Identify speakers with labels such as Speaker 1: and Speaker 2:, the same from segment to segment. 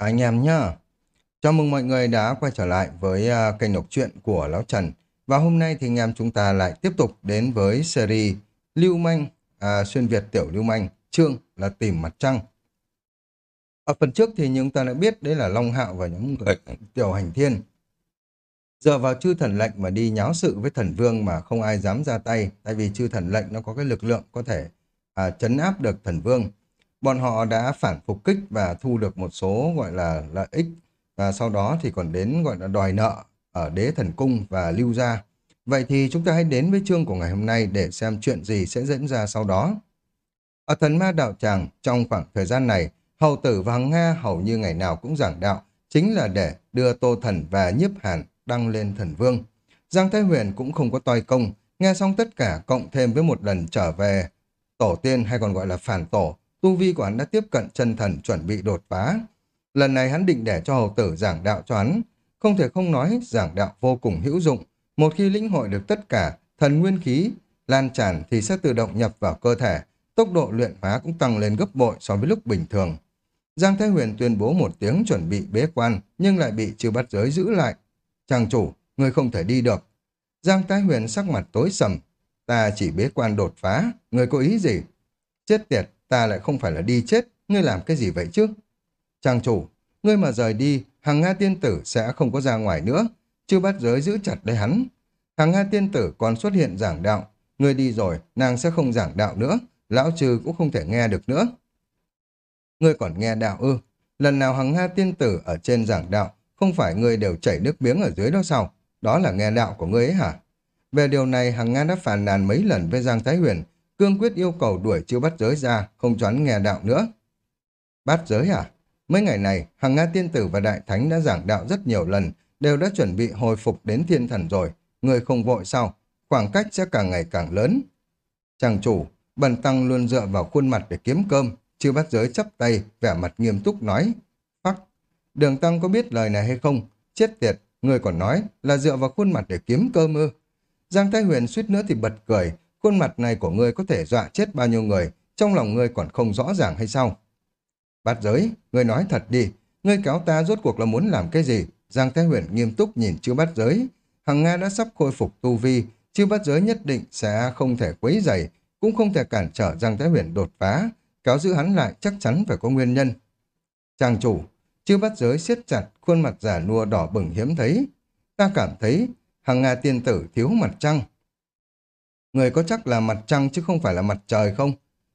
Speaker 1: anh em nhá. Chào mừng mọi người đã quay trở lại với uh, kênh đọc truyện của Lão Trần. Và hôm nay thì anh em chúng ta lại tiếp tục đến với series Lưu Manh, à, xuyên Việt tiểu Lưu Manh, chương là tìm mặt trăng. Ở phần trước thì chúng ta đã biết đấy là Long Hạo và nhóm người tiểu hành thiên. Giờ vào chư thần lệnh mà đi nháo sự với thần vương mà không ai dám ra tay, tại vì chư thần lệnh nó có cái lực lượng có thể à, chấn áp được thần vương bọn họ đã phản phục kích và thu được một số gọi là lợi ích và sau đó thì còn đến gọi là đòi nợ ở đế thần cung và lưu gia. Vậy thì chúng ta hãy đến với chương của ngày hôm nay để xem chuyện gì sẽ diễn ra sau đó. Ở thần ma đạo tràng, trong khoảng thời gian này, hầu tử và hằng Nga hầu như ngày nào cũng giảng đạo, chính là để đưa Tô Thần và Nhiếp Hàn đăng lên thần vương. Giang Thái Huyền cũng không có toi công, nghe xong tất cả cộng thêm với một lần trở về tổ tiên hay còn gọi là phản tổ, tu vi của hắn đã tiếp cận chân thần chuẩn bị đột phá. Lần này hắn định để cho hầu tử giảng đạo cho hắn. Không thể không nói giảng đạo vô cùng hữu dụng. Một khi lĩnh hội được tất cả thần nguyên khí lan tràn thì sẽ tự động nhập vào cơ thể. Tốc độ luyện hóa cũng tăng lên gấp bội so với lúc bình thường. Giang Thái Huyền tuyên bố một tiếng chuẩn bị bế quan nhưng lại bị trừ bắt giới giữ lại. Chàng chủ, người không thể đi được. Giang Thái Huyền sắc mặt tối sầm. Ta chỉ bế quan đột phá, người có ý gì? Chết tiệt, ta lại không phải là đi chết, ngươi làm cái gì vậy chứ? Trang chủ, ngươi mà rời đi, hàng Nga tiên tử sẽ không có ra ngoài nữa, chưa bắt giới giữ chặt lấy hắn. Hàng Nga tiên tử còn xuất hiện giảng đạo, ngươi đi rồi, nàng sẽ không giảng đạo nữa, lão trừ cũng không thể nghe được nữa. Ngươi còn nghe đạo ư, lần nào hàng Nga tiên tử ở trên giảng đạo, không phải ngươi đều chảy nước miếng ở dưới đó sao? Đó là nghe đạo của ngươi ấy hả? Về điều này, hàng Nga đã phàn nàn mấy lần với Giang Thái Huyền, cương quyết yêu cầu đuổi chiêu bắt giới ra, không cho hắn nghe đạo nữa. Bắt giới à? Mấy ngày này, hàng Nga Tiên Tử và Đại Thánh đã giảng đạo rất nhiều lần, đều đã chuẩn bị hồi phục đến thiên thần rồi. Người không vội sao? Khoảng cách sẽ càng ngày càng lớn. Chàng chủ, Bần Tăng luôn dựa vào khuôn mặt để kiếm cơm. Chư bắt giới chấp tay, vẻ mặt nghiêm túc nói. Phắc, đường Tăng có biết lời này hay không? Chết tiệt, người còn nói là dựa vào khuôn mặt để kiếm cơm ư. Giang Thái Huyền suýt nữa thì bật cười, Khuôn mặt này của ngươi có thể dọa chết bao nhiêu người, trong lòng ngươi còn không rõ ràng hay sao? Bát giới, ngươi nói thật đi, ngươi kéo ta rốt cuộc là muốn làm cái gì? Giang Thái Huyền nghiêm túc nhìn chư bát giới. Hằng Nga đã sắp khôi phục tu vi, chư bát giới nhất định sẽ không thể quấy dày, cũng không thể cản trở Giang Thái Huyền đột phá, kéo giữ hắn lại chắc chắn phải có nguyên nhân. Chàng chủ, chư bát giới siết chặt, khuôn mặt giả nua đỏ bừng hiếm thấy. Ta cảm thấy Hằng Nga tiên tử thiếu mặt trăng. Người có chắc là mặt trăng chứ không phải là mặt trời không?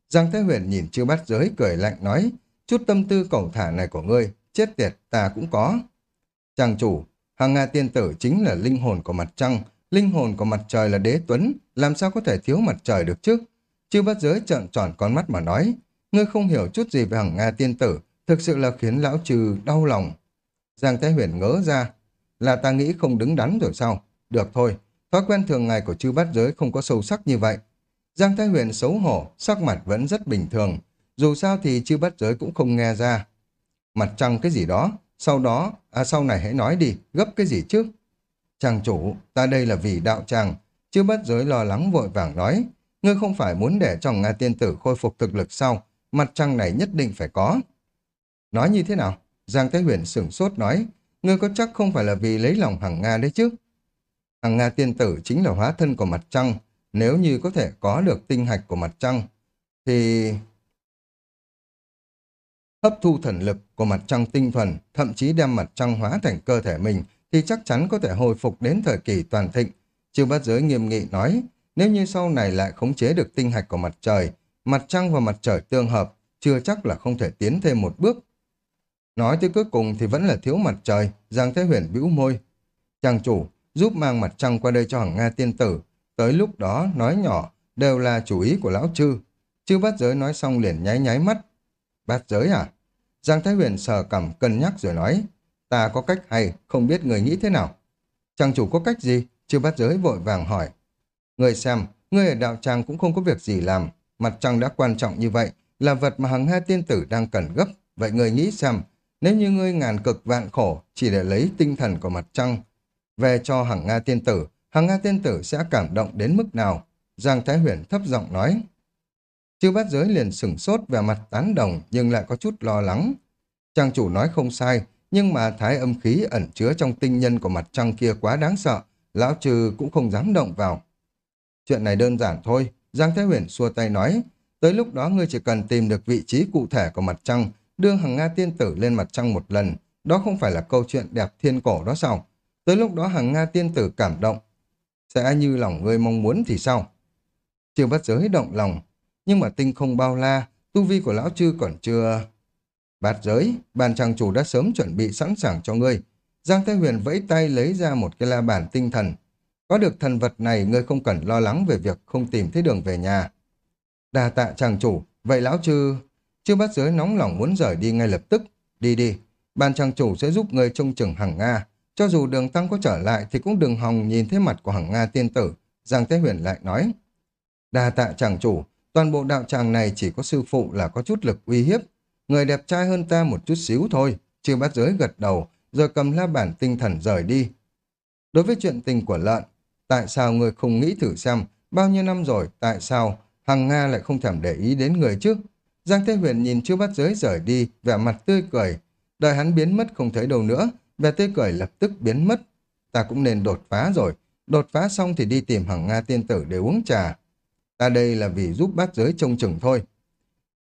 Speaker 1: Giang Thế Huyền nhìn chư Bát giới cười lạnh nói, chút tâm tư cẩu thả này của ngươi, chết tiệt ta cũng có. Trang chủ, Hàng Nga tiên tử chính là linh hồn của mặt trăng, linh hồn của mặt trời là đế tuấn, làm sao có thể thiếu mặt trời được chứ? Chư Bát giới trợn tròn con mắt mà nói, ngươi không hiểu chút gì về Hàng Nga tiên tử, thực sự là khiến lão trừ đau lòng. Giang Thế Huyền ngỡ ra, là ta nghĩ không đứng đắn rồi sao? Được thôi, Thói quen thường ngày của chư bát giới không có sâu sắc như vậy. Giang Thái Huyền xấu hổ, sắc mặt vẫn rất bình thường. Dù sao thì chư bát giới cũng không nghe ra. Mặt trăng cái gì đó, sau đó, à sau này hãy nói đi, gấp cái gì chứ? Chàng chủ, ta đây là vì đạo tràng. Chư bát giới lo lắng vội vàng nói. Ngươi không phải muốn để cho Nga tiên tử khôi phục thực lực sau, mặt trăng này nhất định phải có. Nói như thế nào? Giang Thái Huyền sửng sốt nói, ngươi có chắc không phải là vì lấy lòng hàng Nga đấy chứ? Hàng Nga tiên tử chính là hóa thân của mặt trăng. Nếu như có thể có được tinh hạch của mặt trăng, thì hấp thu thần lực của mặt trăng tinh thuần, thậm chí đem mặt trăng hóa thành cơ thể mình, thì chắc chắn có thể hồi phục đến thời kỳ toàn thịnh. Chư bát giới nghiêm nghị nói, nếu như sau này lại khống chế được tinh hạch của mặt trời, mặt trăng và mặt trời tương hợp, chưa chắc là không thể tiến thêm một bước. Nói tới cuối cùng thì vẫn là thiếu mặt trời, Giang Thế Huyền bĩu môi. Chàng chủ, giúp mang mặt trăng qua đây cho hằng Nga tiên tử. Tới lúc đó, nói nhỏ, đều là chủ ý của lão chư. Chư bát giới nói xong liền nháy nháy mắt. Bát giới à? Giang Thái Huyền sờ cầm cân nhắc rồi nói, ta có cách hay, không biết người nghĩ thế nào. Chàng chủ có cách gì? Chư bát giới vội vàng hỏi. Người xem, người ở đạo tràng cũng không có việc gì làm. Mặt trăng đã quan trọng như vậy, là vật mà hằng Nga tiên tử đang cần gấp. Vậy người nghĩ xem, nếu như ngươi ngàn cực vạn khổ chỉ để lấy tinh thần của mặt trăng, về cho Hằng Nga tiên tử, Hằng Nga tiên tử sẽ cảm động đến mức nào? Giang Thái Huyền thấp giọng nói. Chư bát giới liền sửng sốt về mặt tán đồng nhưng lại có chút lo lắng. Trang chủ nói không sai, nhưng mà thái âm khí ẩn chứa trong tinh nhân của mặt trăng kia quá đáng sợ, lão trừ cũng không dám động vào. Chuyện này đơn giản thôi, Giang thái Huyền xua tay nói, tới lúc đó ngươi chỉ cần tìm được vị trí cụ thể của mặt trăng, đưa hàng Nga tiên tử lên mặt trăng một lần, đó không phải là câu chuyện đẹp thiên cổ đó sao? Tới lúc đó hàng Nga tiên tử cảm động, sẽ như lòng ngươi mong muốn thì sao? Chưa bắt giới động lòng, nhưng mà tinh không bao la, tu vi của lão chư còn chưa... Bát giới, bàn chàng chủ đã sớm chuẩn bị sẵn sàng cho ngươi. Giang Thế Huyền vẫy tay lấy ra một cái la bàn tinh thần. Có được thần vật này, ngươi không cần lo lắng về việc không tìm thấy đường về nhà. Đà tạ chàng chủ, vậy lão chư... Chư bát giới nóng lòng muốn rời đi ngay lập tức. Đi đi, bàn chàng chủ sẽ giúp ngươi trông chừng hằng Nga. Cho dù đường tăng có trở lại thì cũng đừng hòng nhìn thấy mặt của hằng Nga tiên tử. Giang Thế Huyền lại nói. Đà tạ chàng chủ, toàn bộ đạo tràng này chỉ có sư phụ là có chút lực uy hiếp. Người đẹp trai hơn ta một chút xíu thôi. Chư bát giới gật đầu, rồi cầm la bản tinh thần rời đi. Đối với chuyện tình của lợn, tại sao người không nghĩ thử xem bao nhiêu năm rồi, tại sao Hằng Nga lại không thèm để ý đến người chứ? Giang Thế Huyền nhìn chư bắt giới rời đi, vẻ mặt tươi cười. Đợi hắn biến mất không thấy đâu nữa, vẻ tươi cười lập tức biến mất. Ta cũng nên đột phá rồi. Đột phá xong thì đi tìm Hằng Nga tiên tử để uống trà. Ta đây là vì giúp bát giới trông chừng thôi.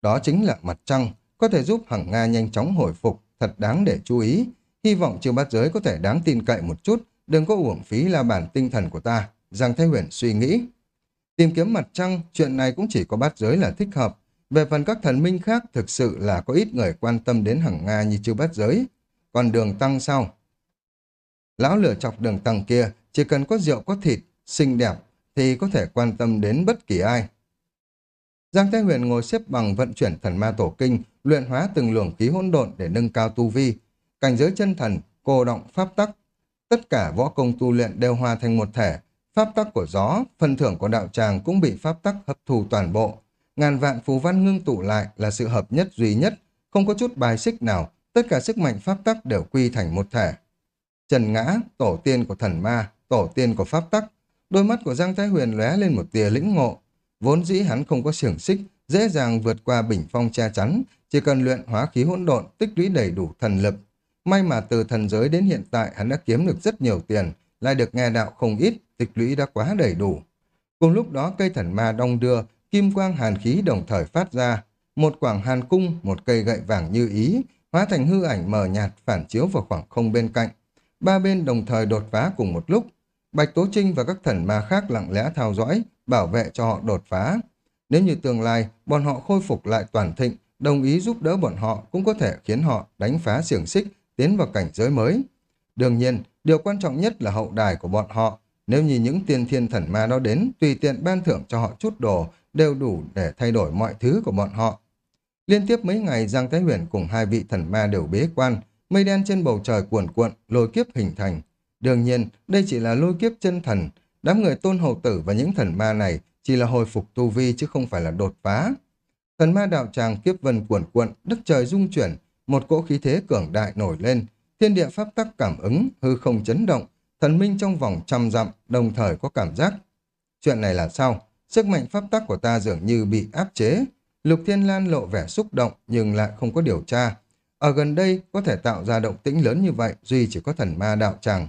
Speaker 1: Đó chính là mặt trăng, có thể giúp Hằng Nga nhanh chóng hồi phục, thật đáng để chú ý. Hy vọng chiêu bát giới có thể đáng tin cậy một chút, đừng có uổng phí là bản tinh thần của ta. Giang Thái Huyền suy nghĩ. Tìm kiếm mặt trăng, chuyện này cũng chỉ có bát giới là thích hợp. Về phần các thần minh khác, thực sự là có ít người quan tâm đến hằng Nga như chiêu bát giới. Còn đường tăng sau Lão lửa chọc đường tăng kia, chỉ cần có rượu có thịt, xinh đẹp, thì có thể quan tâm đến bất kỳ ai. Giang Thái Huyền ngồi xếp bằng vận chuyển thần ma tổ kinh, luyện hóa từng luồng khí hỗn độn để nâng cao tu vi. Cảnh giới chân thần, cô động, pháp tắc. Tất cả võ công tu luyện đều hòa thành một thể. Pháp tắc của gió, phần thưởng của đạo tràng cũng bị pháp tắc hấp thù toàn bộ. Ngàn vạn phù văn ngưng tụ lại là sự hợp nhất duy nhất, không có chút bài xích nào, tất cả sức mạnh pháp tắc đều quy thành một thể. Trần Ngã, tổ tiên của thần ma, tổ tiên của pháp tắc, đôi mắt của Giang Thái Huyền lóe lên một tia lĩnh ngộ. Vốn dĩ hắn không có xiềng xích, dễ dàng vượt qua bình phong che chắn, chỉ cần luyện hóa khí hỗn độn, tích lũy đầy đủ thần lực. May mà từ thần giới đến hiện tại hắn đã kiếm được rất nhiều tiền, lại được nghe đạo không ít, tích lũy đã quá đầy đủ. Cùng lúc đó cây thần ma đong đưa, kim quang hàn khí đồng thời phát ra, một quảng hàn cung, một cây gậy vàng như ý, hóa thành hư ảnh mờ nhạt phản chiếu vào khoảng không bên cạnh. Ba bên đồng thời đột phá cùng một lúc. Bạch Tố Trinh và các thần ma khác lặng lẽ theo dõi, bảo vệ cho họ đột phá. Nếu như tương lai, bọn họ khôi phục lại toàn thịnh, đồng ý giúp đỡ bọn họ cũng có thể khiến họ đánh phá xiềng xích, tiến vào cảnh giới mới. Đương nhiên, điều quan trọng nhất là hậu đài của bọn họ. Nếu như những tiên thiên thần ma đó đến, tùy tiện ban thưởng cho họ chút đồ, đều đủ để thay đổi mọi thứ của bọn họ. Liên tiếp mấy ngày Giang Thái Huyền cùng hai vị thần ma đều bế quan, mây đen trên bầu trời cuồn cuộn, lôi kiếp hình thành. Đương nhiên, đây chỉ là lôi kiếp chân thần, đám người tôn hầu tử và những thần ma này chỉ là hồi phục tu vi chứ không phải là đột phá. Thần ma đạo tràng kiếp vân cuồn cuộn, đất trời rung chuyển, một cỗ khí thế cường đại nổi lên, thiên địa pháp tắc cảm ứng, hư không chấn động, thần minh trong vòng trăm dặm đồng thời có cảm giác. Chuyện này là sao? Sức mạnh pháp tắc của ta dường như bị áp chế. Lục Thiên Lan lộ vẻ xúc động nhưng lại không có điều tra. Ở gần đây có thể tạo ra động tĩnh lớn như vậy duy chỉ có thần ma đạo tràng.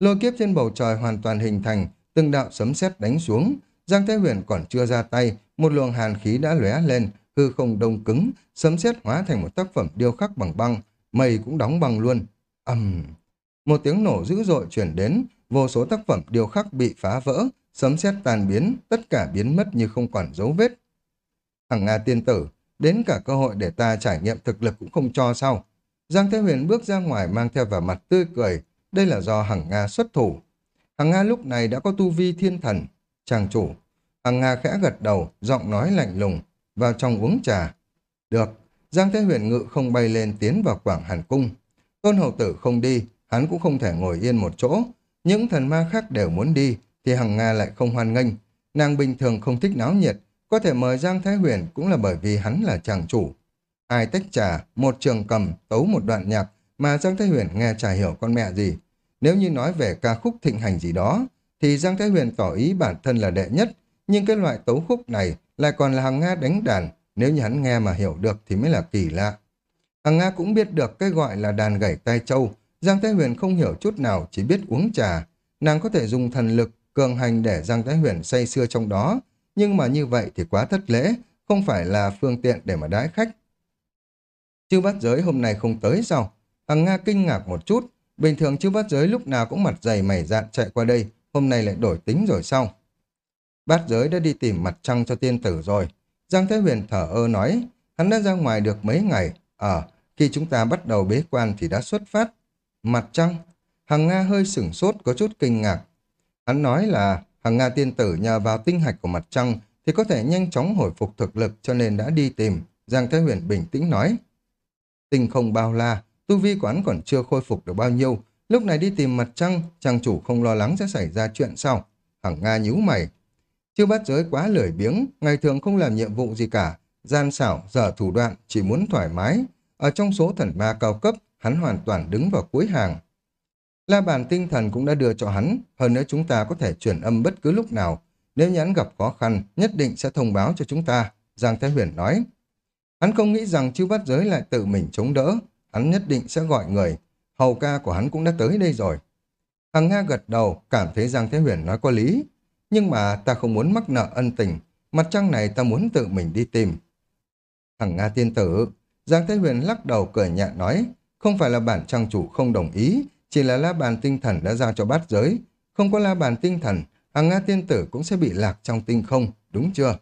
Speaker 1: Lôi kiếp trên bầu trời hoàn toàn hình thành, từng đạo sấm sét đánh xuống. Giang Thế Huyền còn chưa ra tay, một luồng hàn khí đã lóe lên, hư không đông cứng, sấm sét hóa thành một tác phẩm điêu khắc bằng băng, mây cũng đóng băng luôn. ầm, một tiếng nổ dữ dội chuyển đến, vô số tác phẩm điêu khắc bị phá vỡ, sấm sét tàn biến, tất cả biến mất như không còn dấu vết. Hằng Nga à, tiên tử, đến cả cơ hội để ta trải nghiệm thực lực cũng không cho sao. Giang Thế Huyền bước ra ngoài mang theo vẻ mặt tươi cười, đây là do Hằng Nga xuất thủ. Hằng Nga lúc này đã có tu vi thiên thần, chàng chủ. Hằng Nga khẽ gật đầu, giọng nói lạnh lùng, vào trong uống trà. Được, Giang Thế Huyền ngự không bay lên tiến vào Quảng Hàn Cung. Tôn Hậu Tử không đi, hắn cũng không thể ngồi yên một chỗ. Những thần ma khác đều muốn đi, thì Hằng Nga lại không hoan nghênh. Nàng bình thường không thích náo nhiệt, có thể mời Giang Thái Huyền cũng là bởi vì hắn là chàng chủ. Hai tách trà, một trường cầm, tấu một đoạn nhạc mà Giang Thái Huyền nghe chả hiểu con mẹ gì. Nếu như nói về ca khúc thịnh hành gì đó, thì Giang Thái Huyền tỏ ý bản thân là đệ nhất, nhưng cái loại tấu khúc này lại còn là hàng Nga đánh đàn, nếu như hắn nghe mà hiểu được thì mới là kỳ lạ. Hàng Nga cũng biết được cái gọi là đàn gảy tai châu. Giang Thái Huyền không hiểu chút nào, chỉ biết uống trà. Nàng có thể dùng thần lực, cường hành để Giang Thái Huyền say sưa trong đó. Nhưng mà như vậy thì quá thất lễ, không phải là phương tiện để mà đái khách. Chư bát giới hôm nay không tới sao? Hằng Nga kinh ngạc một chút. Bình thường chư bát giới lúc nào cũng mặt dày mày dạn chạy qua đây, hôm nay lại đổi tính rồi sao? Bát giới đã đi tìm mặt trăng cho tiên tử rồi. Giang Thế Huyền thở ơ nói, hắn đã ra ngoài được mấy ngày. À, khi chúng ta bắt đầu bế quan thì đã xuất phát. Mặt trăng, Hằng Nga hơi sửng sốt có chút kinh ngạc. Hắn nói là Hằng Nga tiên tử nhờ vào tinh hạch của mặt trăng thì có thể nhanh chóng hồi phục thực lực cho nên đã đi tìm. Giang Thái Huyền bình tĩnh nói. Tinh không bao la, tu vi quán còn chưa khôi phục được bao nhiêu. Lúc này đi tìm mặt trăng, trang chủ không lo lắng sẽ xảy ra chuyện sao? Hằng Nga nhíu mày. Chưa bắt giới quá lười biếng, ngày thường không làm nhiệm vụ gì cả. Gian xảo, dở thủ đoạn, chỉ muốn thoải mái. Ở trong số thần ma cao cấp, hắn hoàn toàn đứng vào cuối hàng. La bàn tinh thần cũng đã đưa cho hắn, hơn nữa chúng ta có thể chuyển âm bất cứ lúc nào. Nếu nhắn gặp khó khăn, nhất định sẽ thông báo cho chúng ta, Giang Thái Huyền nói. Hắn không nghĩ rằng chư bắt giới lại tự mình chống đỡ, hắn nhất định sẽ gọi người. Hầu ca của hắn cũng đã tới đây rồi. Hằng Nga gật đầu, cảm thấy Giang Thế Huyền nói có lý. Nhưng mà ta không muốn mắc nợ ân tình, mặt trăng này ta muốn tự mình đi tìm. Hằng Nga tiên tử, Giang Thế Huyền lắc đầu cười nhẹ nói, không phải là bản trang chủ không đồng ý, chỉ là la bàn tinh thần đã giao cho bát giới. Không có la bàn tinh thần, Hằng Nga tiên tử cũng sẽ bị lạc trong tinh không, đúng chưa?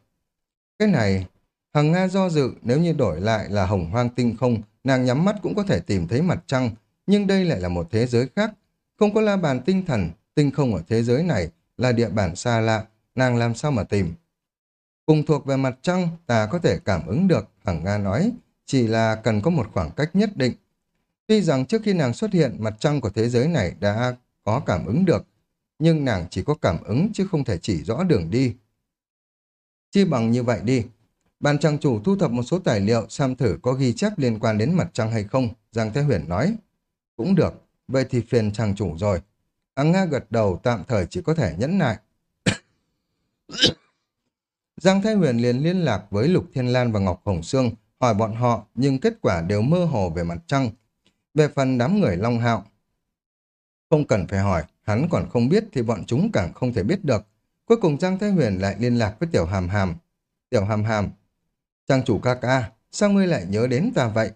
Speaker 1: Cái này, Hằng Nga do dự nếu như đổi lại là hồng hoang tinh không, nàng nhắm mắt cũng có thể tìm thấy mặt trăng, nhưng đây lại là một thế giới khác. Không có la bàn tinh thần, tinh không ở thế giới này là địa bản xa lạ, nàng làm sao mà tìm. Cùng thuộc về mặt trăng, ta có thể cảm ứng được, Hằng Nga nói, chỉ là cần có một khoảng cách nhất định. Tuy rằng trước khi nàng xuất hiện, mặt trăng của thế giới này đã có cảm ứng được, nhưng nàng chỉ có cảm ứng chứ không thể chỉ rõ đường đi. Chi bằng như vậy đi, Ban trang chủ thu thập một số tài liệu xem thử có ghi chép liên quan đến mặt trăng hay không, Giang Thế Huyền nói. Cũng được, vậy thì phiền trang chủ rồi. Áng Nga gật đầu tạm thời chỉ có thể nhẫn nại. Giang Thái Huyền liền liên lạc với Lục Thiên Lan và Ngọc Hồng Sương, hỏi bọn họ, nhưng kết quả đều mơ hồ về mặt trăng. Về phần đám người Long Hạo, không cần phải hỏi, hắn còn không biết thì bọn chúng càng không thể biết được. Cuối cùng Giang Thái Huyền lại liên lạc với Tiểu Hàm Hàm. Tiểu Hàm Hàm, Trang chủ ca ca, sao ngươi lại nhớ đến ta vậy?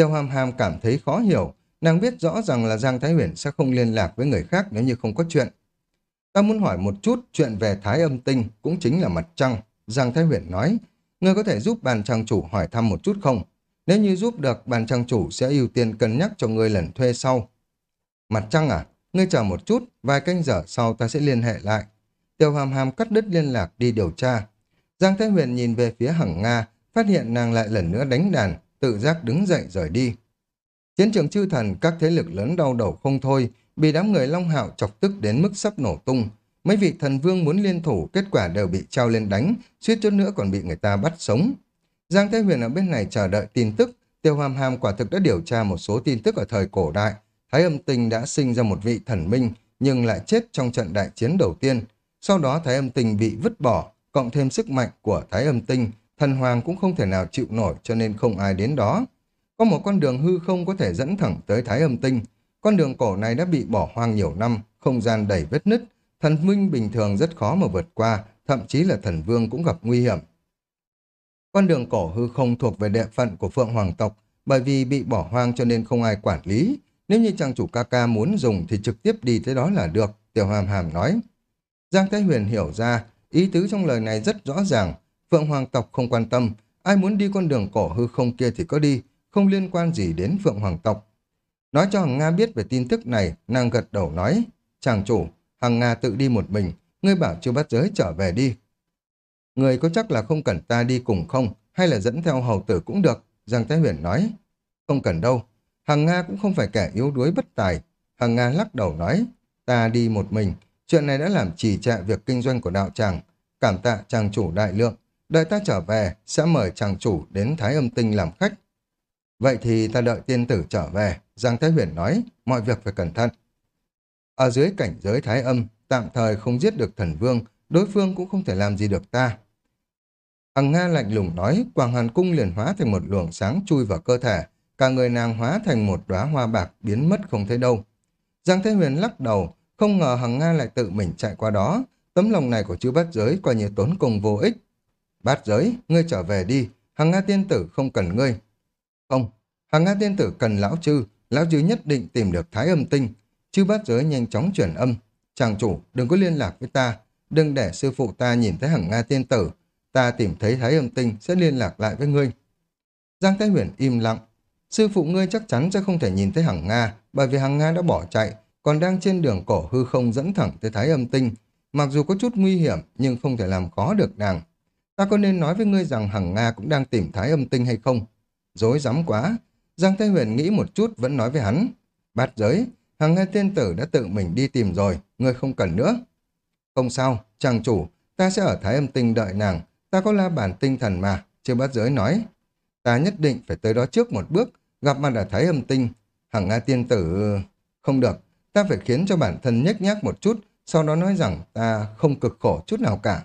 Speaker 1: tiểu hàm hàm cảm thấy khó hiểu, nàng biết rõ rằng là Giang Thái Huyền sẽ không liên lạc với người khác nếu như không có chuyện. Ta muốn hỏi một chút chuyện về Thái âm tinh cũng chính là mặt trăng. Giang Thái Huyền nói, ngươi có thể giúp bàn trang chủ hỏi thăm một chút không? Nếu như giúp được, bàn trang chủ sẽ ưu tiên cân nhắc cho ngươi lần thuê sau. Mặt trăng à? Ngươi chờ một chút, vài canh giờ sau ta sẽ liên hệ lại. Tiêu hàm hàm cắt đứt liên lạc đi điều tra. Giang Thái Huyền nhìn về phía Hằng Nga, phát hiện nàng lại lần nữa đánh đàn, tự giác đứng dậy rời đi. Chiến trường chư thần, các thế lực lớn đau đầu không thôi, bị đám người Long Hạo chọc tức đến mức sắp nổ tung. Mấy vị thần vương muốn liên thủ, kết quả đều bị trao lên đánh, suýt chút nữa còn bị người ta bắt sống. Giang Thế Huyền ở bên này chờ đợi tin tức, Tiêu Hàm Hàm quả thực đã điều tra một số tin tức ở thời cổ đại. Thái âm tinh đã sinh ra một vị thần minh, nhưng lại chết trong trận đại chiến đầu tiên. Sau đó Thái âm tinh bị vứt bỏ, cộng thêm sức mạnh của Thái âm tinh, thần hoàng cũng không thể nào chịu nổi cho nên không ai đến đó. Có một con đường hư không có thể dẫn thẳng tới Thái âm tinh. Con đường cổ này đã bị bỏ hoang nhiều năm, không gian đầy vết nứt. Thần minh bình thường rất khó mà vượt qua, thậm chí là thần vương cũng gặp nguy hiểm. Con đường cổ hư không thuộc về địa phận của Phượng Hoàng tộc, bởi vì bị bỏ hoang cho nên không ai quản lý. Nếu như trang chủ ca ca muốn dùng thì trực tiếp đi tới đó là được, Tiểu Hàm Hàm nói. Giang Thái Huyền hiểu ra, ý tứ trong lời này rất rõ ràng, Phượng Hoàng tộc không quan tâm, ai muốn đi con đường cổ hư không kia thì có đi, không liên quan gì đến Phượng Hoàng tộc. Nói cho Hằng Nga biết về tin tức này, nàng gật đầu nói, chàng chủ, Hằng Nga tự đi một mình, ngươi bảo chưa bắt giới trở về đi. Người có chắc là không cần ta đi cùng không, hay là dẫn theo hầu tử cũng được, Giang Thái Huyền nói. Không cần đâu, Hằng Nga cũng không phải kẻ yếu đuối bất tài. Hằng Nga lắc đầu nói, ta đi một mình, chuyện này đã làm trì trệ việc kinh doanh của đạo tràng, cảm tạ chàng chủ đại lượng, Đợi ta trở về, sẽ mời chàng chủ đến Thái âm tinh làm khách. Vậy thì ta đợi tiên tử trở về, Giang Thái Huyền nói, mọi việc phải cẩn thận. Ở dưới cảnh giới Thái âm, tạm thời không giết được thần vương, đối phương cũng không thể làm gì được ta. Hằng Nga lạnh lùng nói, Quảng Hàn Cung liền hóa thành một luồng sáng chui vào cơ thể, cả người nàng hóa thành một đóa hoa bạc biến mất không thấy đâu. Giang Thế Huyền lắc đầu, không ngờ Hằng Nga lại tự mình chạy qua đó. Tấm lòng này của chư bát giới coi như tốn công vô ích. Bát giới, ngươi trở về đi, Hằng Nga tiên tử không cần ngươi. Không, Hằng Nga tiên tử cần lão chư, lão chư nhất định tìm được thái âm tinh. Chư bát giới nhanh chóng chuyển âm. Chàng chủ, đừng có liên lạc với ta, đừng để sư phụ ta nhìn thấy Hằng Nga tiên tử. Ta tìm thấy thái âm tinh sẽ liên lạc lại với ngươi. Giang Thái Huyền im lặng. Sư phụ ngươi chắc chắn sẽ không thể nhìn thấy Hằng Nga, bởi vì Hằng Nga đã bỏ chạy, còn đang trên đường cổ hư không dẫn thẳng tới thái âm tinh. Mặc dù có chút nguy hiểm, nhưng không thể làm khó được nàng. Ta có nên nói với ngươi rằng Hằng Nga cũng đang tìm thái âm tinh hay không? Dối rắm quá. Giang Thái Huyền nghĩ một chút vẫn nói với hắn. Bát giới, Hằng Nga tiên tử đã tự mình đi tìm rồi, ngươi không cần nữa. Không sao, chàng chủ, ta sẽ ở thái âm tinh đợi nàng, ta có la bản tinh thần mà, chưa bắt giới nói. Ta nhất định phải tới đó trước một bước, gặp mặt đã thái âm tinh. Hằng Nga tiên tử... Không được, ta phải khiến cho bản thân nhếch nhác một chút, sau đó nói rằng ta không cực khổ chút nào cả.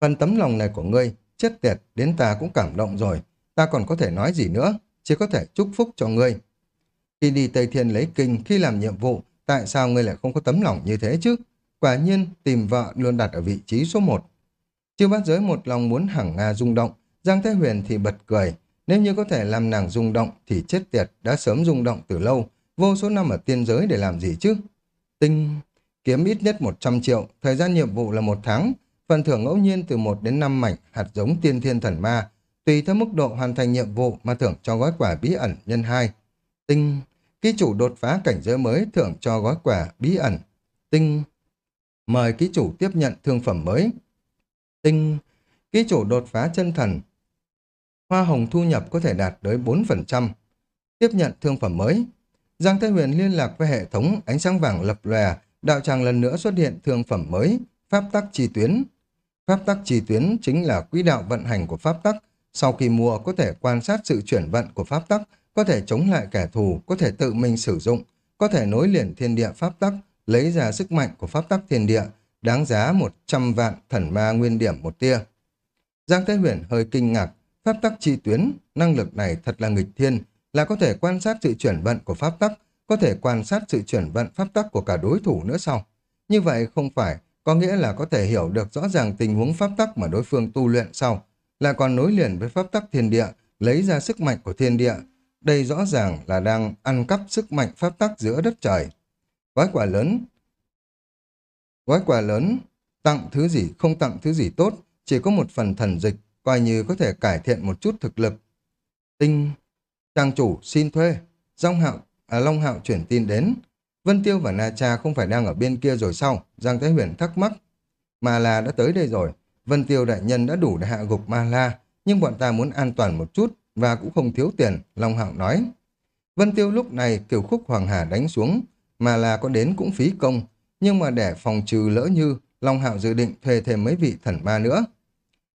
Speaker 1: Phần tấm lòng này của ngươi, chết tiệt, đến ta cũng cảm động rồi. Ta còn có thể nói gì nữa, chỉ có thể chúc phúc cho ngươi. Khi đi Tây Thiên lấy kinh, khi làm nhiệm vụ, tại sao ngươi lại không có tấm lòng như thế chứ? Quả nhiên, tìm vợ luôn đặt ở vị trí số một. Chưa bát giới một lòng muốn hẳn Nga rung động, Giang Thái Huyền thì bật cười. Nếu như có thể làm nàng rung động thì chết tiệt đã sớm rung động từ lâu, vô số năm ở tiên giới để làm gì chứ? Tinh, kiếm ít nhất 100 triệu, thời gian nhiệm vụ là một tháng, phần thưởng ngẫu nhiên từ 1 đến 5 mảnh hạt giống tiên thiên thần ma, tùy theo mức độ hoàn thành nhiệm vụ mà thưởng cho gói quả bí ẩn nhân 2. Tinh, ký chủ đột phá cảnh giới mới thưởng cho gói quả bí ẩn. Tinh, mời ký chủ tiếp nhận thương phẩm mới. Tinh, ký chủ đột phá chân thần. Hoa hồng thu nhập có thể đạt tới 4%. Tiếp nhận thương phẩm mới. Giang Thái Huyền liên lạc với hệ thống ánh sáng vàng lập lòe, đạo tràng lần nữa xuất hiện thương phẩm mới, pháp tắc chi tuyến. Pháp tắc chi tuyến chính là quỹ đạo vận hành của pháp tắc. Sau khi mua có thể quan sát sự chuyển vận của pháp tắc, có thể chống lại kẻ thù, có thể tự mình sử dụng, có thể nối liền thiên địa pháp tắc, lấy ra sức mạnh của pháp tắc thiên địa, đáng giá 100 vạn thần ma nguyên điểm một tia. Giang Thái Huyền hơi kinh ngạc, pháp tắc chi tuyến, năng lực này thật là nghịch thiên, là có thể quan sát sự chuyển vận của pháp tắc, có thể quan sát sự chuyển vận pháp tắc của cả đối thủ nữa sao? Như vậy không phải có nghĩa là có thể hiểu được rõ ràng tình huống pháp tắc mà đối phương tu luyện sau, là còn nối liền với pháp tắc thiên địa, lấy ra sức mạnh của thiên địa. Đây rõ ràng là đang ăn cắp sức mạnh pháp tắc giữa đất trời. Gói quả lớn Gói quà lớn, tặng thứ gì không tặng thứ gì tốt, chỉ có một phần thần dịch, coi như có thể cải thiện một chút thực lực. Tinh, trang chủ xin thuê, Long Hạo, à, Long Hạo chuyển tin đến. Vân Tiêu và Na Cha không phải đang ở bên kia rồi sao? Giang Thái Huyền thắc mắc. Mà là đã tới đây rồi. Vân Tiêu đại nhân đã đủ để hạ gục Ma La, nhưng bọn ta muốn an toàn một chút và cũng không thiếu tiền, Long Hạo nói. Vân Tiêu lúc này kiều khúc Hoàng Hà đánh xuống, mà là có đến cũng phí công, nhưng mà để phòng trừ lỡ như, Long Hạo dự định thuê thêm mấy vị thần ma nữa.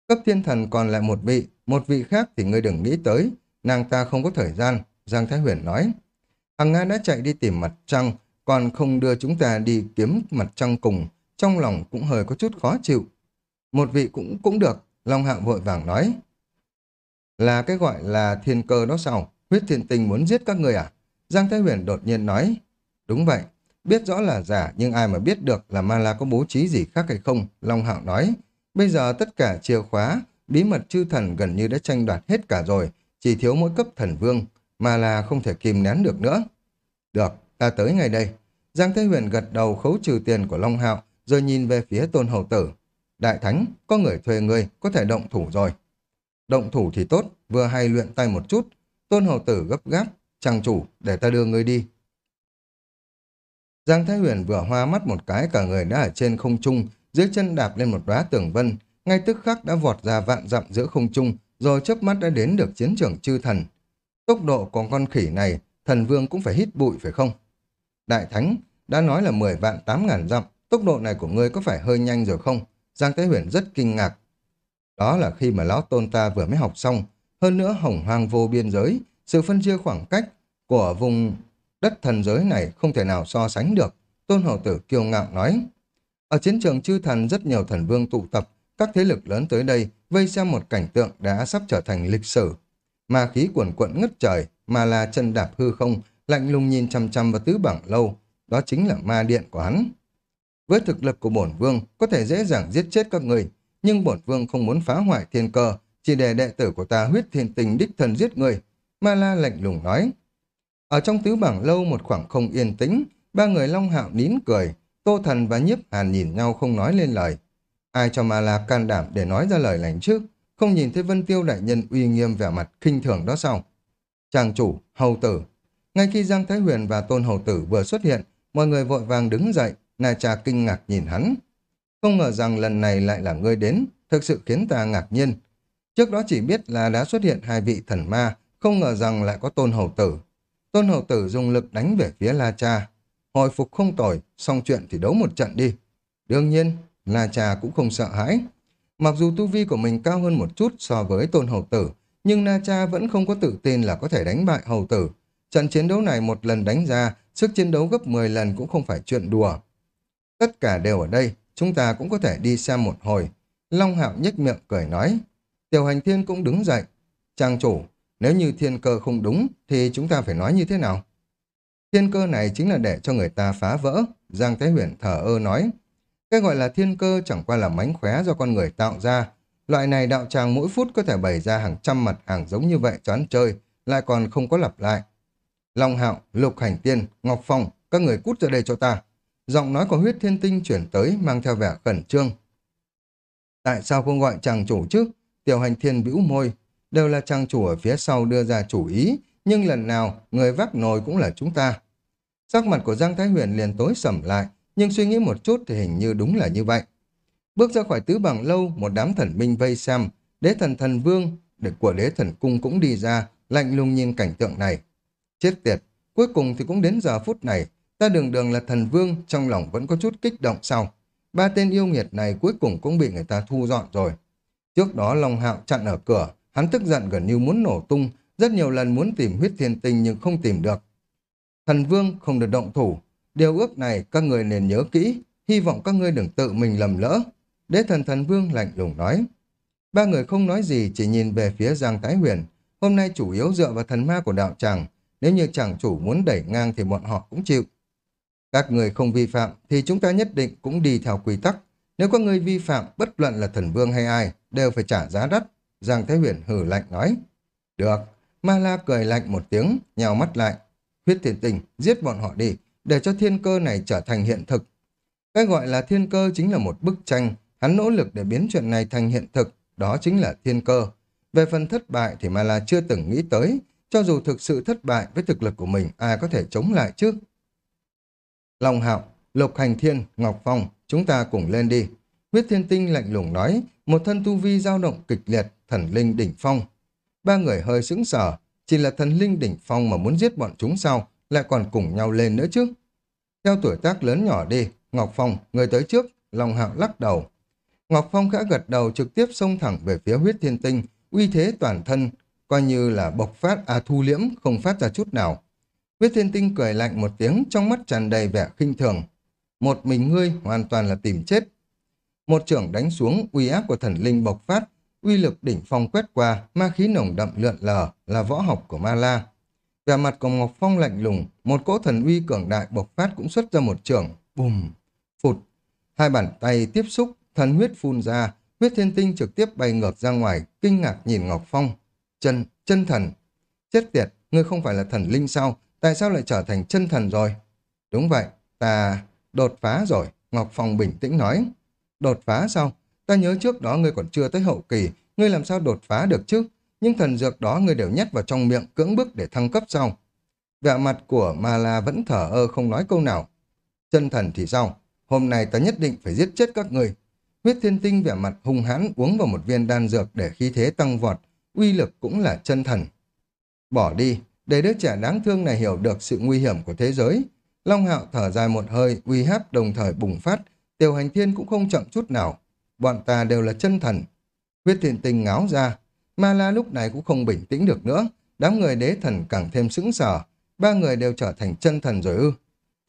Speaker 1: Cấp thiên thần còn lại một vị, một vị khác thì ngươi đừng nghĩ tới, nàng ta không có thời gian, Giang Thái Huyền nói. Hằng Nga đã chạy đi tìm mặt trăng, còn không đưa chúng ta đi kiếm mặt trăng cùng, trong lòng cũng hơi có chút khó chịu. Một vị cũng cũng được, Long Hạo vội vàng nói. Là cái gọi là thiên cơ đó sao? Huyết thiên tình muốn giết các người à? Giang Thái Huyền đột nhiên nói. Đúng vậy, biết rõ là giả nhưng ai mà biết được là Ma La có bố trí gì khác hay không? Long Hạo nói. Bây giờ tất cả chìa khóa, bí mật chư thần gần như đã tranh đoạt hết cả rồi, chỉ thiếu mỗi cấp thần vương, mà là không thể kìm nén được nữa. Được, ta tới ngay đây. Giang Thế Huyền gật đầu khấu trừ tiền của Long Hạo, rồi nhìn về phía tôn hầu tử. Đại Thánh, có người thuê người có thể động thủ rồi. Động thủ thì tốt, vừa hay luyện tay một chút. Tôn hầu tử gấp gáp, chàng chủ, để ta đưa người đi. Giang Thái Huyền vừa hoa mắt một cái cả người đã ở trên không trung, dưới chân đạp lên một đóa tường vân, ngay tức khắc đã vọt ra vạn dặm giữa không trung, rồi chớp mắt đã đến được chiến trường chư thần. Tốc độ của con khỉ này, thần vương cũng phải hít bụi phải không? Đại Thánh, đã nói là 10 vạn 8 ngàn dặm, tốc độ này của ngươi có phải hơi nhanh rồi không? Giang Thế Huyền rất kinh ngạc. Đó là khi mà lão tôn ta vừa mới học xong, hơn nữa hồng hoang vô biên giới, sự phân chia khoảng cách của vùng đất thần giới này không thể nào so sánh được. Tôn hậu tử kiêu ngạo nói. Ở chiến trường chư thần rất nhiều thần vương tụ tập, các thế lực lớn tới đây vây xem một cảnh tượng đã sắp trở thành lịch sử. ma khí cuồn cuộn ngất trời, mà là chân đạp hư không, lạnh lùng nhìn chăm chăm vào tứ bảng lâu, đó chính là ma điện của hắn. Với thực lực của bổn vương, có thể dễ dàng giết chết các người, nhưng bổn vương không muốn phá hoại thiên cơ, chỉ để đệ tử của ta huyết thiên tình đích thần giết người. Ma la lạnh lùng nói. Ở trong tứ bảng lâu một khoảng không yên tĩnh, ba người Long Hạo nín cười, Tô Thần và Nhiếp Hàn nhìn nhau không nói lên lời. Ai cho Ma la can đảm để nói ra lời lành trước, không nhìn thấy Vân Tiêu đại nhân uy nghiêm vẻ mặt khinh thường đó sao? Chàng chủ, hầu tử. Ngay khi Giang Thái Huyền và Tôn Hầu Tử vừa xuất hiện, mọi người vội vàng đứng dậy, Na Cha kinh ngạc nhìn hắn. Không ngờ rằng lần này lại là ngươi đến, thực sự khiến ta ngạc nhiên. Trước đó chỉ biết là đã xuất hiện hai vị thần ma, không ngờ rằng lại có tôn hầu tử. Tôn hầu tử dùng lực đánh về phía La Cha. Hồi phục không tồi, xong chuyện thì đấu một trận đi. Đương nhiên, La Cha cũng không sợ hãi. Mặc dù tu vi của mình cao hơn một chút so với tôn hầu tử, nhưng Na Cha vẫn không có tự tin là có thể đánh bại hầu tử. Trận chiến đấu này một lần đánh ra, sức chiến đấu gấp 10 lần cũng không phải chuyện đùa. Tất cả đều ở đây, chúng ta cũng có thể đi xem một hồi. Long Hạo nhếch miệng cười nói. Tiểu hành thiên cũng đứng dậy. Trang chủ, nếu như thiên cơ không đúng thì chúng ta phải nói như thế nào? Thiên cơ này chính là để cho người ta phá vỡ. Giang Thái Huyền thở ơ nói. Cái gọi là thiên cơ chẳng qua là mánh khóe do con người tạo ra. Loại này đạo tràng mỗi phút có thể bày ra hàng trăm mặt hàng giống như vậy cho ăn chơi, lại còn không có lặp lại. Long Hạo, Lục Hành Tiên, Ngọc Phong, các người cút ra đây cho ta. Giọng nói của huyết thiên tinh chuyển tới mang theo vẻ khẩn trương. Tại sao không gọi chàng chủ chứ? Tiểu hành thiên bĩu môi. Đều là trang chủ ở phía sau đưa ra chủ ý, nhưng lần nào người vác nồi cũng là chúng ta. Sắc mặt của Giang Thái Huyền liền tối sầm lại, nhưng suy nghĩ một chút thì hình như đúng là như vậy. Bước ra khỏi tứ bằng lâu, một đám thần minh vây xem, đế thần thần vương để của đế thần cung cũng đi ra, lạnh lùng nhìn cảnh tượng này. Chết tiệt, cuối cùng thì cũng đến giờ phút này, ta đường đường là thần vương, trong lòng vẫn có chút kích động sau. Ba tên yêu nghiệt này cuối cùng cũng bị người ta thu dọn rồi. Trước đó Long Hạo chặn ở cửa, hắn tức giận gần như muốn nổ tung, rất nhiều lần muốn tìm huyết thiên tinh nhưng không tìm được. Thần vương không được động thủ, điều ước này các người nên nhớ kỹ, hy vọng các ngươi đừng tự mình lầm lỡ. Đế thần thần vương lạnh lùng nói. Ba người không nói gì, chỉ nhìn về phía Giang Thái Huyền. Hôm nay chủ yếu dựa vào thần ma của đạo tràng, nếu như chàng chủ muốn đẩy ngang thì bọn họ cũng chịu. Các người không vi phạm thì chúng ta nhất định cũng đi theo quy tắc. Nếu có người vi phạm, bất luận là thần vương hay ai, đều phải trả giá đắt. Giang Thái Huyền hử lạnh nói. Được. Ma La cười lạnh một tiếng, nhào mắt lại. Huyết thiền tình, giết bọn họ đi, để cho thiên cơ này trở thành hiện thực. Cái gọi là thiên cơ chính là một bức tranh, hắn nỗ lực để biến chuyện này thành hiện thực, đó chính là thiên cơ. Về phần thất bại thì Ma La chưa từng nghĩ tới, cho dù thực sự thất bại với thực lực của mình, ai có thể chống lại chứ? Long Hạo, Lục Hành Thiên, Ngọc Phong, chúng ta cùng lên đi. Huyết Thiên Tinh lạnh lùng nói, một thân tu vi dao động kịch liệt, thần linh đỉnh phong. Ba người hơi sững sờ, chỉ là thần linh đỉnh phong mà muốn giết bọn chúng sao, lại còn cùng nhau lên nữa chứ. Theo tuổi tác lớn nhỏ đi, Ngọc Phong, người tới trước, Long Hạo lắc đầu. Ngọc Phong khẽ gật đầu trực tiếp xông thẳng về phía huyết thiên tinh, uy thế toàn thân, coi như là bộc phát à thu liễm, không phát ra chút nào. Huyết thiên tinh cười lạnh một tiếng, trong mắt tràn đầy vẻ khinh thường. Một mình ngươi hoàn toàn là tìm chết. Một trưởng đánh xuống, uy áp của thần linh bộc phát, uy lực đỉnh phong quét qua, ma khí nồng đậm lượn lờ, là võ học của ma la. Vẻ mặt của Ngọc Phong lạnh lùng, một cỗ thần uy cường đại bộc phát cũng xuất ra một trưởng, bùm, phụt. Hai bàn tay tiếp xúc, thần huyết phun ra, huyết thiên tinh trực tiếp bay ngược ra ngoài, kinh ngạc nhìn Ngọc Phong. Chân, chân thần. Chết tiệt, ngươi không phải là thần linh sao? Tại sao lại trở thành chân thần rồi? Đúng vậy, ta đột phá rồi, Ngọc Phong bình tĩnh nói. Đột phá sao? Ta nhớ trước đó ngươi còn chưa tới hậu kỳ, ngươi làm sao đột phá được chứ? Nhưng thần dược đó ngươi đều nhét vào trong miệng cưỡng bức để thăng cấp sao? Vẻ mặt của Ma La vẫn thở ơ không nói câu nào. Chân thần thì sao? Hôm nay ta nhất định phải giết chết các ngươi. Huyết thiên tinh vẻ mặt hung hãn uống vào một viên đan dược để khí thế tăng vọt, uy lực cũng là chân thần. Bỏ đi, để đứa trẻ đáng thương này hiểu được sự nguy hiểm của thế giới. Long Hạo thở dài một hơi, uy háp đồng thời bùng phát, tiểu hành thiên cũng không chậm chút nào. Bọn ta đều là chân thần. Huyết thiền tình ngáo ra, Ma La lúc này cũng không bình tĩnh được nữa, đám người đế thần càng thêm sững sờ, ba người đều trở thành chân thần rồi ư.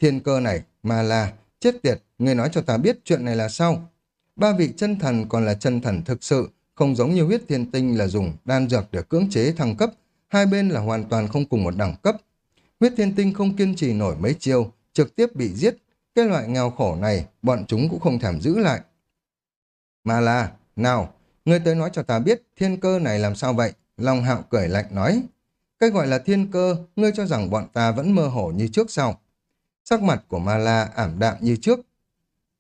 Speaker 1: Thiên cơ này, Ma La, chết tiệt, người nói cho ta biết chuyện này là sao? Ba vị chân thần còn là chân thần thực sự, không giống như huyết thiên tinh là dùng đan dược để cưỡng chế thăng cấp, hai bên là hoàn toàn không cùng một đẳng cấp. Huyết thiên tinh không kiên trì nổi mấy chiêu, trực tiếp bị giết. Cái loại nghèo khổ này, bọn chúng cũng không thèm giữ lại. Mà là, nào, ngươi tới nói cho ta biết thiên cơ này làm sao vậy? Long hạo cười lạnh nói. Cái gọi là thiên cơ, ngươi cho rằng bọn ta vẫn mơ hồ như trước sau Sắc mặt của Ma La ảm đạm như trước.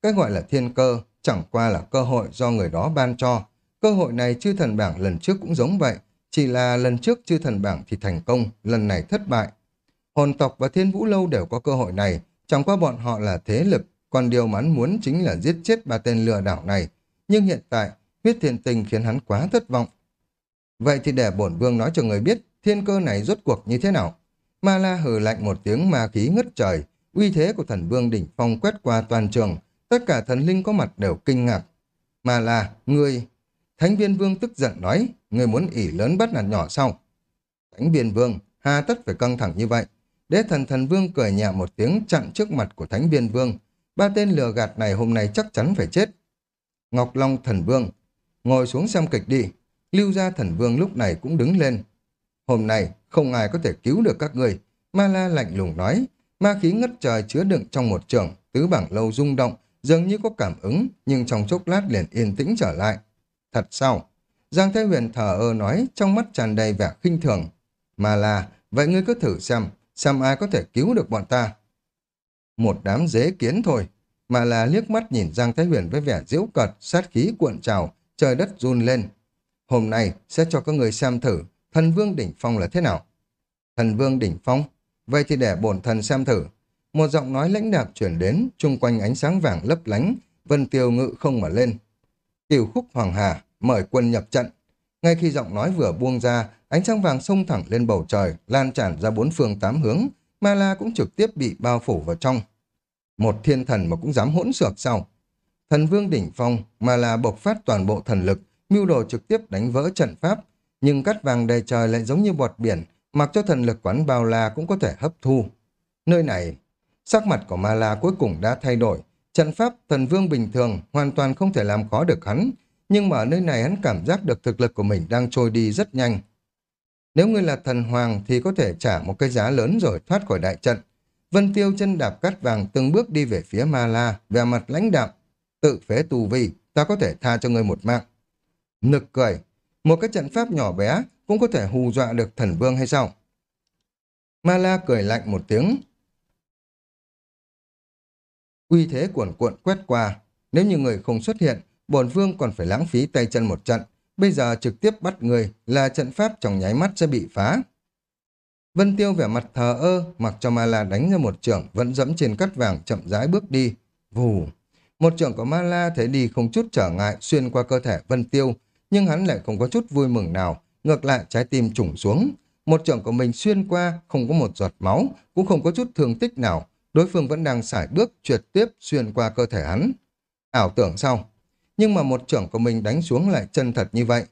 Speaker 1: Cái gọi là thiên cơ, chẳng qua là cơ hội do người đó ban cho. Cơ hội này chư thần bảng lần trước cũng giống vậy, chỉ là lần trước chư thần bảng thì thành công, lần này thất bại. Hồn tộc và thiên vũ lâu đều có cơ hội này, chẳng qua bọn họ là thế lực, còn điều mà hắn muốn chính là giết chết ba tên lừa đảo này. Nhưng hiện tại, huyết thiên tình khiến hắn quá thất vọng. Vậy thì để bổn vương nói cho người biết, thiên cơ này rốt cuộc như thế nào? Ma la hừ lạnh một tiếng ma khí ngất trời, uy thế của thần vương đỉnh phong quét qua toàn trường, tất cả thần linh có mặt đều kinh ngạc. Ma la, ngươi... Thánh viên vương tức giận nói, ngươi muốn ỉ lớn bắt nạt nhỏ sau. Thánh viên vương, hà tất phải căng thẳng như vậy. Đế thần thần vương cười nhẹ một tiếng chặn trước mặt của thánh viên vương. Ba tên lừa gạt này hôm nay chắc chắn phải chết. Ngọc Long thần vương, ngồi xuống xem kịch đi. Lưu gia thần vương lúc này cũng đứng lên. Hôm nay không ai có thể cứu được các người. Ma la lạnh lùng nói. Ma khí ngất trời chứa đựng trong một trường, tứ bảng lâu rung động, dường như có cảm ứng, nhưng trong chốc lát liền yên tĩnh trở lại. Thật sao? Giang Thái Huyền thở ơ nói, trong mắt tràn đầy vẻ khinh thường. ma la vậy ngươi cứ thử xem, xem ai có thể cứu được bọn ta. Một đám dế kiến thôi, mà là liếc mắt nhìn Giang Thái Huyền với vẻ diễu cợt, sát khí cuộn trào, trời đất run lên. Hôm nay sẽ cho các người xem thử thần vương đỉnh phong là thế nào. Thần vương đỉnh phong? Vậy thì để bổn thần xem thử. Một giọng nói lãnh đạm chuyển đến, chung quanh ánh sáng vàng lấp lánh, vân tiêu ngự không mà lên. Tiểu khúc Hoàng Hà, mời quân nhập trận. Ngay khi giọng nói vừa buông ra, ánh sáng vàng xông thẳng lên bầu trời, lan tràn ra bốn phương tám hướng, Ma La cũng trực tiếp bị bao phủ vào trong. Một thiên thần mà cũng dám hỗn xược sao? Thần vương đỉnh phong, Ma La bộc phát toàn bộ thần lực, mưu đồ trực tiếp đánh vỡ trận pháp, nhưng cắt vàng đầy trời lại giống như bọt biển, mặc cho thần lực quán bao la cũng có thể hấp thu. Nơi này, sắc mặt của Ma La cuối cùng đã thay đổi, trận pháp thần vương bình thường hoàn toàn không thể làm khó được hắn, nhưng mà ở nơi này hắn cảm giác được thực lực của mình đang trôi đi rất nhanh. Nếu ngươi là thần hoàng thì có thể trả một cái giá lớn rồi thoát khỏi đại trận. Vân Tiêu chân đạp cắt vàng từng bước đi về phía Ma La, về mặt lãnh đạm. Tự phế tù vi, ta có thể tha cho ngươi một mạng. Nực cười, một cái trận pháp nhỏ bé cũng có thể hù dọa được thần vương hay sao? Ma La cười lạnh một tiếng. Uy thế cuồn cuộn quét qua, nếu như người không xuất hiện, bổn vương còn phải lãng phí tay chân một trận, bây giờ trực tiếp bắt người là trận pháp trong nháy mắt sẽ bị phá. Vân Tiêu vẻ mặt thờ ơ, mặc cho Ma La đánh ra một trưởng, vẫn dẫm trên cắt vàng chậm rãi bước đi. Vù! Một trưởng của Ma La thấy đi không chút trở ngại xuyên qua cơ thể Vân Tiêu, nhưng hắn lại không có chút vui mừng nào, ngược lại trái tim trùng xuống. Một trưởng của mình xuyên qua, không có một giọt máu, cũng không có chút thương tích nào, đối phương vẫn đang sải bước trượt tiếp xuyên qua cơ thể hắn. Ảo tưởng sau, nhưng mà một trưởng của mình đánh xuống lại chân thật như vậy.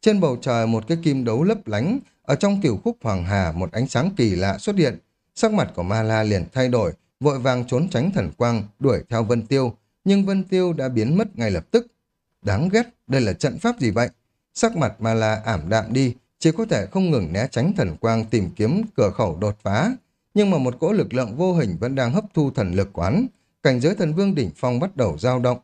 Speaker 1: Trên bầu trời một cái kim đấu lấp lánh, ở trong cửu khúc hoàng hà một ánh sáng kỳ lạ xuất hiện. Sắc mặt của Ma La liền thay đổi, vội vàng trốn tránh thần quang, đuổi theo Vân Tiêu, nhưng Vân Tiêu đã biến mất ngay lập tức. Đáng ghét, đây là trận pháp gì vậy? Sắc mặt Ma La ảm đạm đi, chỉ có thể không ngừng né tránh thần quang tìm kiếm cửa khẩu đột phá. Nhưng mà một cỗ lực lượng vô hình vẫn đang hấp thu thần lực quán. Cảnh giới thần vương đỉnh phong bắt đầu dao động.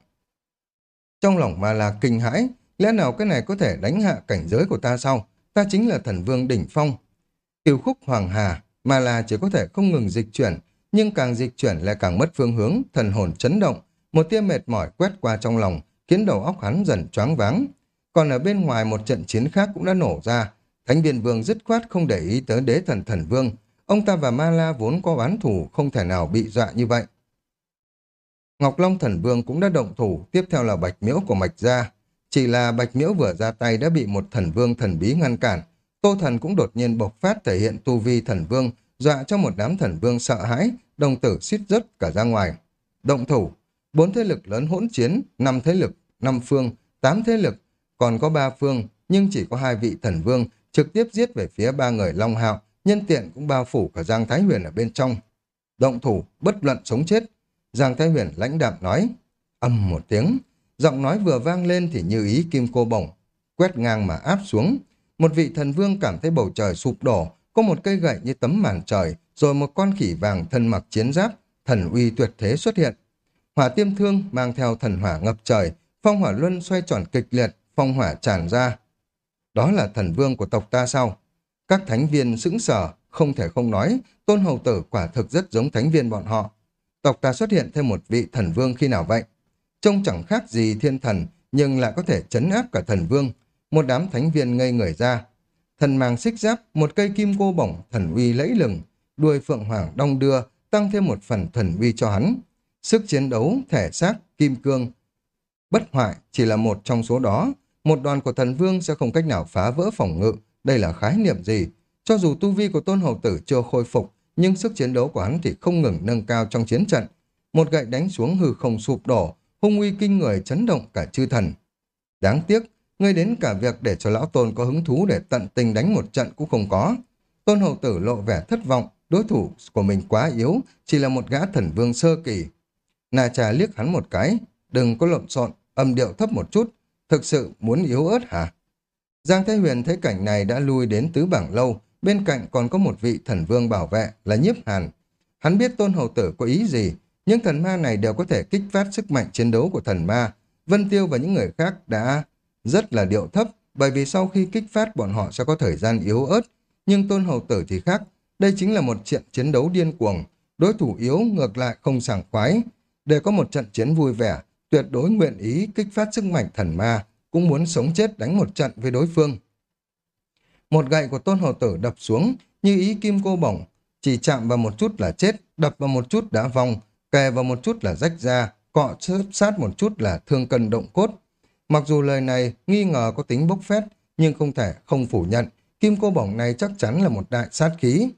Speaker 1: Trong lòng Ma La kinh hãi, lẽ nào cái này có thể đánh hạ cảnh giới của ta sao? Ta chính là thần vương đỉnh phong. Kiều khúc hoàng hà, Ma La chỉ có thể không ngừng dịch chuyển, nhưng càng dịch chuyển lại càng mất phương hướng, thần hồn chấn động. Một tia mệt mỏi quét qua trong lòng, khiến đầu óc hắn dần choáng váng. Còn ở bên ngoài một trận chiến khác cũng đã nổ ra. Thánh biên vương dứt khoát không để ý tới đế thần thần vương. Ông ta và Ma La vốn có bán thủ không thể nào bị dọa như vậy. Ngọc Long thần vương cũng đã động thủ, tiếp theo là bạch miễu của mạch gia. Chỉ là bạch miễu vừa ra tay đã bị một thần vương thần bí ngăn cản. Tô thần cũng đột nhiên bộc phát thể hiện tu vi thần vương, dọa cho một đám thần vương sợ hãi, đồng tử xít rớt cả ra ngoài. Động thủ, bốn thế lực lớn hỗn chiến, năm thế lực, năm phương, tám thế lực, còn có ba phương, nhưng chỉ có hai vị thần vương trực tiếp giết về phía ba người Long Hạo, nhân tiện cũng bao phủ cả Giang Thái Huyền ở bên trong. Động thủ, bất luận sống chết. Giang Thái Huyền lãnh đạm nói, âm một tiếng, giọng nói vừa vang lên thì như ý kim cô bổng, quét ngang mà áp xuống. Một vị thần vương cảm thấy bầu trời sụp đổ, có một cây gậy như tấm màn trời, rồi một con khỉ vàng thân mặc chiến giáp, thần uy tuyệt thế xuất hiện. Hỏa tiêm thương mang theo thần hỏa ngập trời, phong hỏa luân xoay tròn kịch liệt, phong hỏa tràn ra. Đó là thần vương của tộc ta sao? Các thánh viên sững sờ, không thể không nói, tôn hầu tử quả thực rất giống thánh viên bọn họ. Tộc ta xuất hiện thêm một vị thần vương khi nào vậy? Trông chẳng khác gì thiên thần, nhưng lại có thể chấn áp cả thần vương. Một đám thánh viên ngây người ra. Thần mang xích giáp, một cây kim cô bổng, thần uy lẫy lừng. Đuôi phượng hoàng đong đưa, tăng thêm một phần thần uy cho hắn. Sức chiến đấu, thể xác, kim cương. Bất hoại chỉ là một trong số đó. Một đoàn của thần vương sẽ không cách nào phá vỡ phòng ngự. Đây là khái niệm gì? Cho dù tu vi của tôn hầu tử chưa khôi phục, nhưng sức chiến đấu của hắn thì không ngừng nâng cao trong chiến trận. Một gậy đánh xuống hư không sụp đổ, hung uy kinh người chấn động cả chư thần. Đáng tiếc, ngươi đến cả việc để cho lão tôn có hứng thú để tận tình đánh một trận cũng không có. Tôn hầu tử lộ vẻ thất vọng, đối thủ của mình quá yếu, chỉ là một gã thần vương sơ kỳ. Nà trà liếc hắn một cái, đừng có lộn xộn, âm điệu thấp một chút, thực sự muốn yếu ớt hả? Giang Thái Huyền thấy cảnh này đã lui đến tứ bảng lâu, bên cạnh còn có một vị thần vương bảo vệ là nhiếp hàn. Hắn biết tôn hầu tử có ý gì, những thần ma này đều có thể kích phát sức mạnh chiến đấu của thần ma. Vân Tiêu và những người khác đã rất là điệu thấp, bởi vì sau khi kích phát bọn họ sẽ có thời gian yếu ớt. Nhưng tôn hầu tử thì khác, đây chính là một trận chiến đấu điên cuồng. Đối thủ yếu ngược lại không sảng khoái. Để có một trận chiến vui vẻ, tuyệt đối nguyện ý kích phát sức mạnh thần ma, cũng muốn sống chết đánh một trận với đối phương. Một gậy của tôn hầu tử đập xuống, như ý kim cô bổng, chỉ chạm vào một chút là chết, đập vào một chút đã vong, kề vào một chút là rách ra, cọ sát một chút là thương cân động cốt. Mặc dù lời này nghi ngờ có tính bốc phét, nhưng không thể không phủ nhận, kim cô bổng này chắc chắn là một đại sát khí.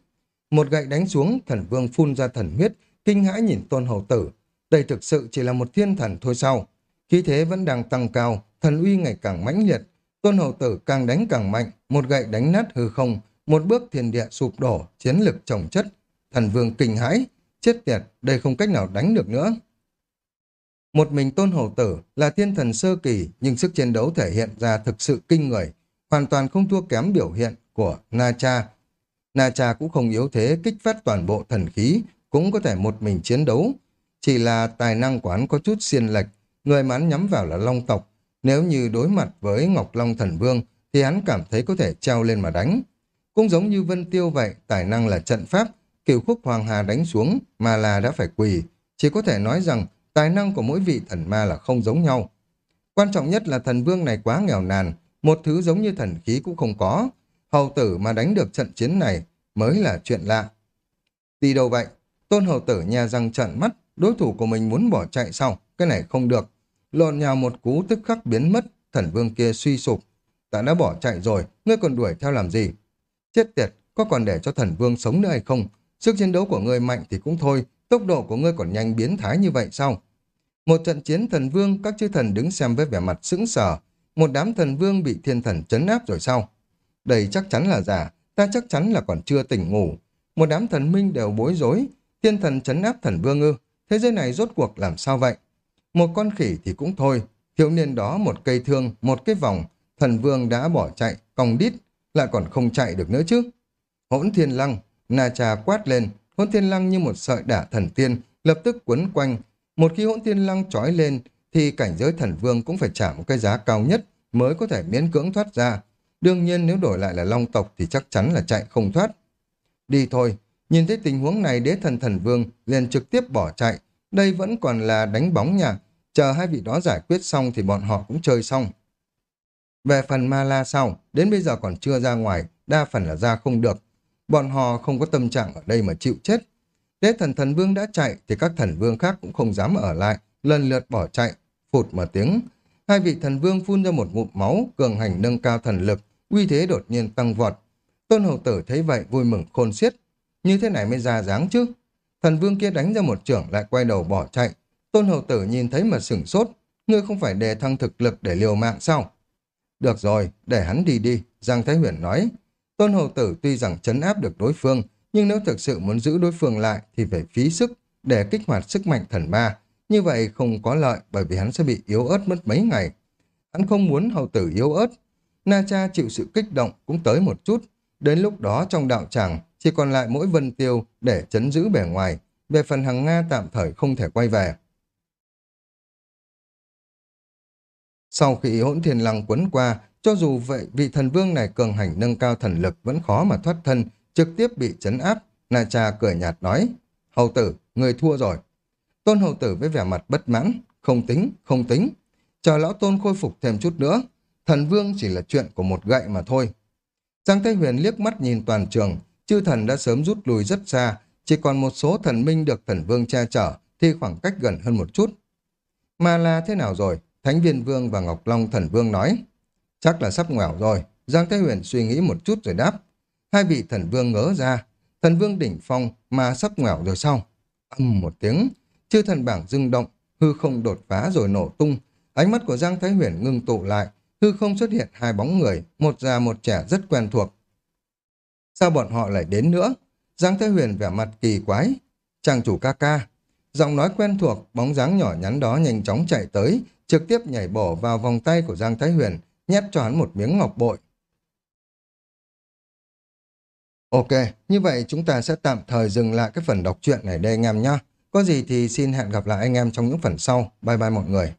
Speaker 1: Một gậy đánh xuống, thần vương phun ra thần huyết, kinh hãi nhìn tôn hầu tử. Đây thực sự chỉ là một thiên thần thôi sao. Khí thế vẫn đang tăng cao, thần uy ngày càng mãnh liệt. Tôn hầu tử càng đánh càng mạnh, một gậy đánh nát hư không, một bước thiên địa sụp đổ, chiến lực trồng chất. Thần vương kinh hãi, chết tiệt, đây không cách nào đánh được nữa. Một mình tôn hầu tử là thiên thần sơ kỳ nhưng sức chiến đấu thể hiện ra thực sự kinh người, hoàn toàn không thua kém biểu hiện của Na Cha. Na Cha cũng không yếu thế kích phát toàn bộ thần khí, cũng có thể một mình chiến đấu. Chỉ là tài năng quán có chút xiên lệch, người mán nhắm vào là Long tộc. Nếu như đối mặt với Ngọc Long Thần Vương thì hắn cảm thấy có thể treo lên mà đánh. Cũng giống như Vân Tiêu vậy, tài năng là trận pháp, cửu khúc Hoàng Hà đánh xuống mà là đã phải quỳ. Chỉ có thể nói rằng tài năng của mỗi vị thần ma là không giống nhau. Quan trọng nhất là thần vương này quá nghèo nàn, một thứ giống như thần khí cũng không có. Hầu tử mà đánh được trận chiến này mới là chuyện lạ. Đi đâu vậy? Tôn hầu tử nhà răng trận mắt, đối thủ của mình muốn bỏ chạy sau, cái này không được. Lộn nhào một cú tức khắc biến mất, thần vương kia suy sụp. Ta đã bỏ chạy rồi, ngươi còn đuổi theo làm gì? Chết tiệt, có còn để cho thần vương sống nữa hay không? Sức chiến đấu của ngươi mạnh thì cũng thôi, tốc độ của ngươi còn nhanh biến thái như vậy sao? Một trận chiến thần vương, các chư thần đứng xem với vẻ mặt sững sờ. Một đám thần vương bị thiên thần chấn áp rồi sao? Đây chắc chắn là giả, ta chắc chắn là còn chưa tỉnh ngủ. Một đám thần minh đều bối rối, thiên thần chấn áp thần vương ư. Thế giới này rốt cuộc làm sao vậy? Một con khỉ thì cũng thôi, thiếu niên đó một cây thương, một cái vòng, thần vương đã bỏ chạy, còng đít, lại còn không chạy được nữa chứ. Hỗn thiên lăng, Na Trà quát lên, hỗn thiên lăng như một sợi đả thần tiên, lập tức quấn quanh. Một khi hỗn thiên lăng trói lên, thì cảnh giới thần vương cũng phải trả một cái giá cao nhất mới có thể miễn cưỡng thoát ra. Đương nhiên nếu đổi lại là long tộc thì chắc chắn là chạy không thoát. Đi thôi, nhìn thấy tình huống này đế thần thần vương liền trực tiếp bỏ chạy. Đây vẫn còn là đánh bóng nhà, chờ hai vị đó giải quyết xong thì bọn họ cũng chơi xong. Về phần ma la sau, đến bây giờ còn chưa ra ngoài, đa phần là ra không được. Bọn họ không có tâm trạng ở đây mà chịu chết. Đế thần thần vương đã chạy thì các thần vương khác cũng không dám ở lại, lần lượt bỏ chạy, phụt mà tiếng. Hai vị thần vương phun ra một ngụm máu, cường hành nâng cao thần lực, uy thế đột nhiên tăng vọt. Tôn hầu tử thấy vậy vui mừng khôn xiết. Như thế này mới ra dáng chứ. Thần vương kia đánh ra một trưởng lại quay đầu bỏ chạy. Tôn hầu tử nhìn thấy mà sửng sốt. Ngươi không phải đề thăng thực lực để liều mạng sao? Được rồi, để hắn đi đi, Giang Thái Huyền nói. Tôn hầu tử tuy rằng chấn áp được đối phương, nhưng nếu thực sự muốn giữ đối phương lại thì phải phí sức để kích hoạt sức mạnh thần ma. Như vậy không có lợi bởi vì hắn sẽ bị yếu ớt mất mấy ngày. Hắn không muốn hầu tử yếu ớt. Na Cha chịu sự kích động cũng tới một chút. Đến lúc đó trong đạo tràng chỉ còn lại mỗi vân tiêu để chấn giữ bề ngoài. Về phần hàng Nga tạm thời không thể quay về. Sau khi hỗn thiên lăng quấn qua, cho dù vậy vị thần vương này cường hành nâng cao thần lực vẫn khó mà thoát thân, trực tiếp bị chấn áp. Na Cha cười nhạt nói, hầu tử, người thua rồi. Tôn hầu tử với vẻ mặt bất mãn, không tính, không tính. Chờ lão tôn khôi phục thêm chút nữa, thần vương chỉ là chuyện của một gậy mà thôi. Giang Thế Huyền liếc mắt nhìn toàn trường, chư thần đã sớm rút lui rất xa, chỉ còn một số thần minh được thần vương che chở thì khoảng cách gần hơn một chút. Mà là thế nào rồi? Thánh viên vương và Ngọc Long thần vương nói. Chắc là sắp ngoẻo rồi. Giang thái Huyền suy nghĩ một chút rồi đáp. Hai vị thần vương ngớ ra. Thần vương đỉnh phong mà sắp ngoẻo rồi sao? Âm một tiếng. Chư thần bảng rung động. Hư không đột phá rồi nổ tung. Ánh mắt của Giang Thái Huyền ngưng tụ lại. Hư không xuất hiện hai bóng người. Một già một trẻ rất quen thuộc. Sao bọn họ lại đến nữa? Giang Thái Huyền vẻ mặt kỳ quái. Chàng chủ ca ca. Giọng nói quen thuộc, bóng dáng nhỏ nhắn đó nhanh chóng chạy tới, trực tiếp nhảy bổ vào vòng tay của Giang Thái Huyền, nhét cho hắn một miếng ngọc bội. Ok, như vậy chúng ta sẽ tạm thời dừng lại cái phần đọc truyện này đây anh em nhé. Có gì thì xin hẹn gặp lại anh em trong những phần sau. Bye bye mọi người.